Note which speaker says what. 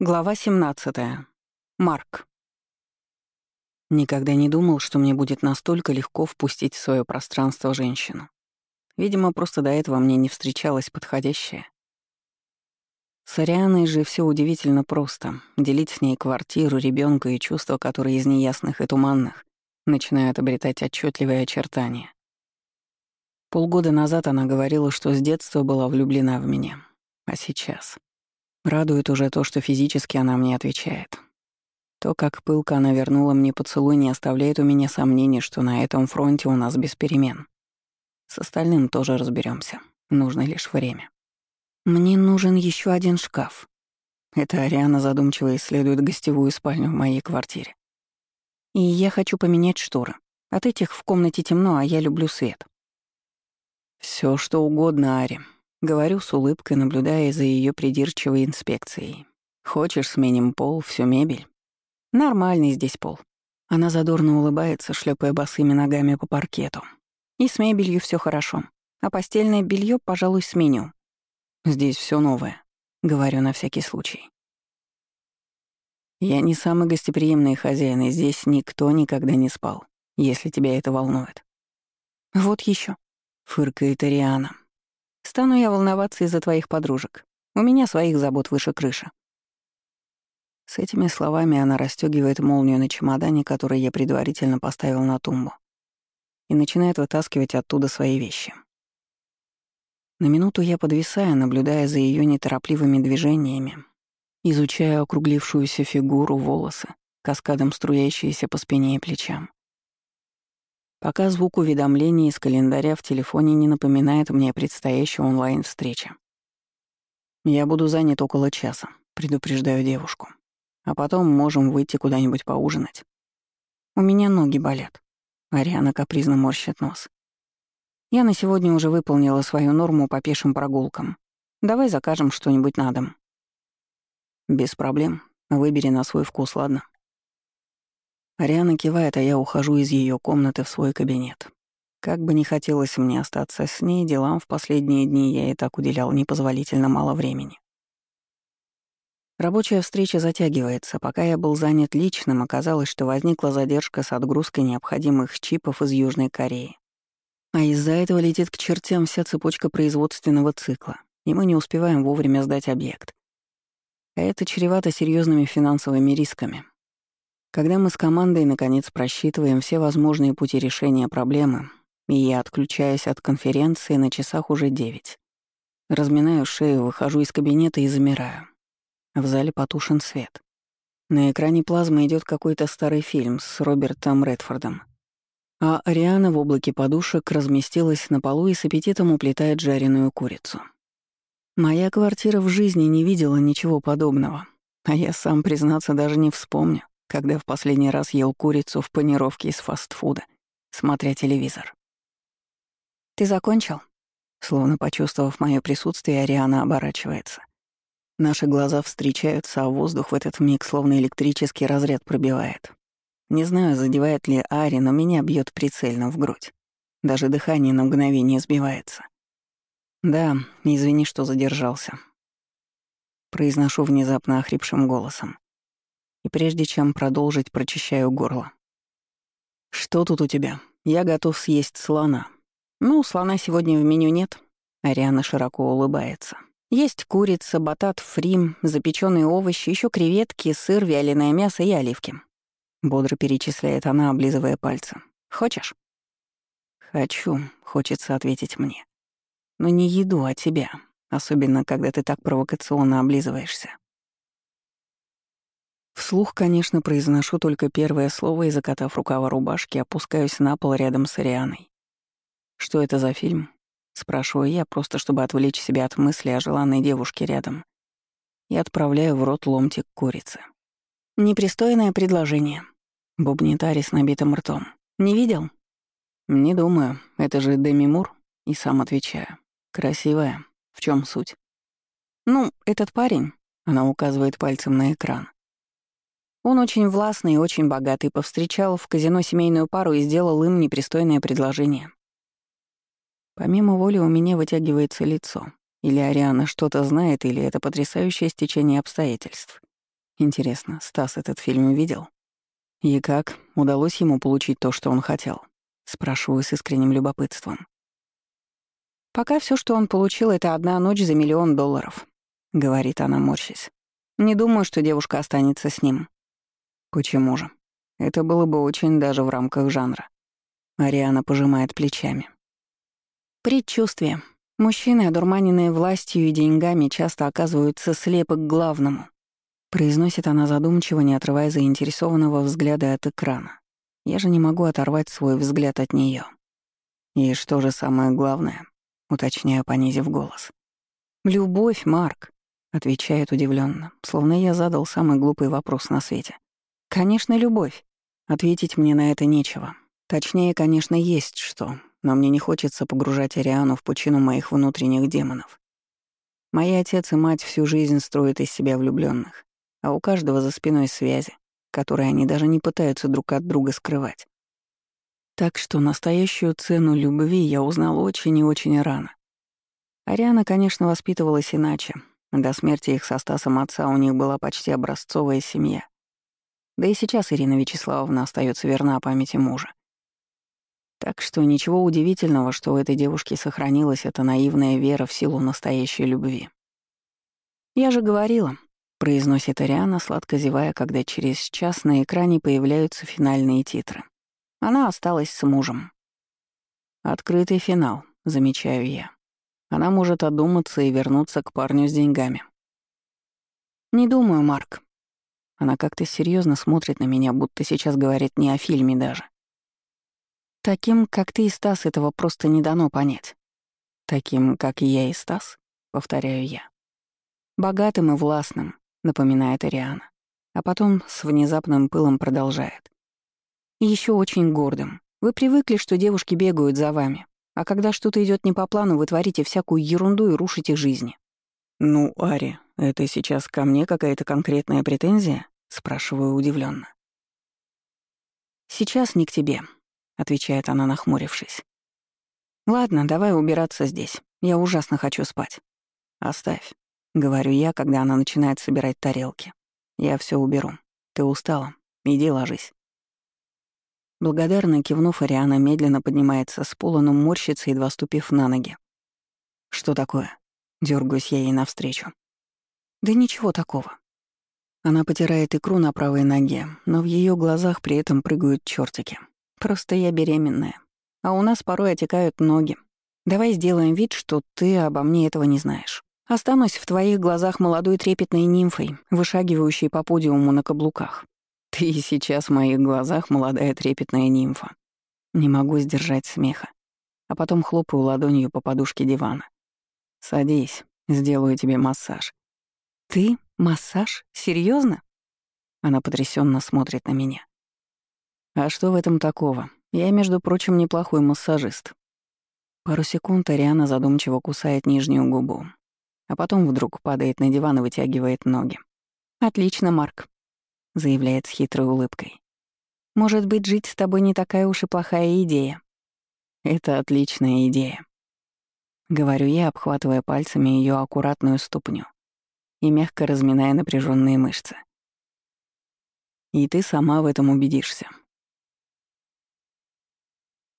Speaker 1: Глава 17. Марк. Никогда не думал, что мне будет настолько легко впустить в свое пространство женщину. Видимо, просто до этого мне не встречалась подходящая. С Арианой же все удивительно просто. Делить с ней квартиру, ребенка и чувства, которые из неясных и туманных начинают обретать отчетливые очертания. Полгода назад она говорила, что с детства была влюблена в меня. А сейчас... Радует уже то, что физически она мне отвечает. То, как пылко она вернула мне поцелуй, не оставляет у меня сомнений, что на этом фронте у нас без перемен. С остальным тоже разберемся. Нужно лишь время. Мне нужен еще один шкаф. Это Ариана задумчиво исследует гостевую спальню в моей квартире. И я хочу поменять шторы. От этих в комнате темно, а я люблю свет. Все что угодно, Ари. Говорю с улыбкой, наблюдая за ее придирчивой инспекцией. «Хочешь, сменим пол, всю мебель?» «Нормальный здесь пол». Она задорно улыбается, шлепая босыми ногами по паркету. «И с мебелью все хорошо. А постельное белье, пожалуй, сменю. Здесь все новое», — говорю на всякий случай. «Я не самый гостеприимный хозяин, и здесь никто никогда не спал, если тебя это волнует». «Вот еще, фыркает Ариана, Стану я волноваться из-за твоих подружек. У меня своих забот выше крыши. С этими словами она расстегивает молнию на чемодане, который я предварительно поставил на тумбу, и начинает вытаскивать оттуда свои вещи. На минуту я подвисаю, наблюдая за ее неторопливыми движениями, изучая округлившуюся фигуру, волосы, каскадом струящиеся по спине и плечам пока звук уведомлений из календаря в телефоне не напоминает мне о предстоящей онлайн-встрече. «Я буду занят около часа», — предупреждаю девушку. «А потом можем выйти куда-нибудь поужинать». «У меня ноги болят». Ариана капризно морщит нос. «Я на сегодня уже выполнила свою норму по пешим прогулкам. Давай закажем что-нибудь на дом». «Без проблем. Выбери на свой вкус, ладно?» Ариана кивает, а я ухожу из ее комнаты в свой кабинет. Как бы не хотелось мне остаться с ней, делам в последние дни я и так уделял непозволительно мало времени. Рабочая встреча затягивается. Пока я был занят личным, оказалось, что возникла задержка с отгрузкой необходимых чипов из Южной Кореи. А из-за этого летит к чертям вся цепочка производственного цикла, и мы не успеваем вовремя сдать объект. А это чревато серьезными финансовыми рисками, когда мы с командой наконец просчитываем все возможные пути решения проблемы, и я отключаюсь от конференции, на часах уже девять. Разминаю шею, выхожу из кабинета и замираю. В зале потушен свет. На экране плазмы идет какой-то старый фильм с Робертом Редфордом. А Ариана в облаке подушек разместилась на полу и с аппетитом уплетает жареную курицу. Моя квартира в жизни не видела ничего подобного, а я сам, признаться, даже не вспомню, когда в последний раз ел курицу в панировке из фастфуда, смотря телевизор. «Ты закончил?» Словно почувствовав мое присутствие, Ариана оборачивается. Наши глаза встречаются, а воздух в этот миг словно электрический разряд пробивает. Не знаю, задевает ли Ари, но меня бьет прицельно в грудь. Даже дыхание на мгновение сбивается. «Да, извини, что задержался». Произношу внезапно охрипшим голосом и прежде чем продолжить, прочищаю горло. «Что тут у тебя? Я готов съесть слона». «Ну, слона сегодня в меню нет». Ариана широко улыбается. «Есть курица, батат фрим, запеченные овощи, еще креветки, сыр, вяленое мясо и оливки». Бодро перечисляет она, облизывая пальцы. «Хочешь?» «Хочу», — хочется ответить мне. «Но не еду, а тебя, особенно когда ты так провокационно облизываешься». Вслух, конечно, произношу только первое слово и, закатав рукава рубашки, опускаюсь на пол рядом с Арианой. «Что это за фильм?» — спрашиваю я, просто чтобы отвлечь себя от мысли о желанной девушке рядом. И отправляю в рот ломтик курицы. «Непристойное предложение», — бубнит Ари с набитым ртом. «Не видел?» «Не думаю. Это же Деми Мур?» И сам отвечаю. «Красивая. В чем суть?» «Ну, этот парень», — она указывает пальцем на экран, он очень властный и очень богатый, повстречал в казино семейную пару и сделал им непристойное предложение. Помимо воли у меня вытягивается лицо. Или Ариана что-то знает, или это потрясающее стечение обстоятельств. Интересно, Стас этот фильм видел? И как, удалось ему получить то, что он хотел? Спрашиваю с искренним любопытством. «Пока все, что он получил, это одна ночь за миллион долларов», — говорит она, морщась. «Не думаю, что девушка останется с ним». «Почему же? Это было бы очень даже в рамках жанра». Ариана пожимает плечами. «Предчувствие. Мужчины, одурманенные властью и деньгами, часто оказываются слепы к главному. Произносит она задумчиво, не отрывая заинтересованного взгляда от экрана. Я же не могу оторвать свой взгляд от нее. И что же самое главное? Уточняю, понизив голос. «Любовь, Марк», — отвечает удивленно, словно я задал самый глупый вопрос на свете. «Конечно, любовь. Ответить мне на это нечего. Точнее, конечно, есть что, но мне не хочется погружать Ариану в пучину моих внутренних демонов. Мои отец и мать всю жизнь строят из себя влюбленных, а у каждого за спиной связи, которые они даже не пытаются друг от друга скрывать. Так что настоящую цену любви я узнал очень и очень рано. Ариана, конечно, воспитывалась иначе. До смерти их со Стасом отца у них была почти образцовая семья. Да и сейчас Ирина Вячеславовна остается верна памяти мужа. Так что ничего удивительного, что у этой девушки сохранилась эта наивная вера в силу настоящей любви. «Я же говорила», — произносит Ариана, сладко зевая, когда через час на экране появляются финальные титры. Она осталась с мужем. Открытый финал, замечаю я. Она может одуматься и вернуться к парню с деньгами. «Не думаю, Марк». Она как-то серьезно смотрит на меня, будто сейчас говорит не о фильме даже. Таким, как ты и Стас, этого просто не дано понять. Таким, как я и Стас, повторяю я. Богатым и властным, напоминает Ариана. А потом с внезапным пылом продолжает. И еще очень гордым. Вы привыкли, что девушки бегают за вами, а когда что-то идет не по плану, вы творите всякую ерунду и рушите жизни. «Ну, Ари, это сейчас ко мне какая-то конкретная претензия?» — спрашиваю удивленно. «Сейчас не к тебе», отвечает она, нахмурившись. Ладно, давай убираться здесь. Я ужасно хочу спать. Оставь, говорю я, когда она начинает собирать тарелки. Я все уберу. Ты устала. Иди ложись. Благодарно кивнув, Ариана медленно поднимается с пола, но морщится, едва ступив на ноги. «Что такое?» — дергаюсь я ей навстречу. «Да ничего такого». Она потирает икру на правой ноге, но в ее глазах при этом прыгают чертики. Просто я беременная. А у нас порой отекают ноги. Давай сделаем вид, что ты обо мне этого не знаешь. Останусь в твоих глазах молодой трепетной нимфой, вышагивающей по подиуму на каблуках. Ты сейчас в моих глазах молодая трепетная нимфа. Не могу сдержать смеха. А потом хлопаю ладонью по подушке дивана. Садись, сделаю тебе массаж. Ты? Массаж? Серьезно? Она потрясенно смотрит на меня. А что в этом такого? Я, между прочим, неплохой массажист. Пару секунд Ариана задумчиво кусает нижнюю губу, а потом вдруг падает на диван и вытягивает ноги. «Отлично, Марк», — заявляет с хитрой улыбкой. «Может быть, жить с тобой не такая уж и плохая идея». «Это отличная идея», — говорю я, обхватывая пальцами ее аккуратную ступню и мягко разминая напряженные мышцы. И ты сама в этом убедишься.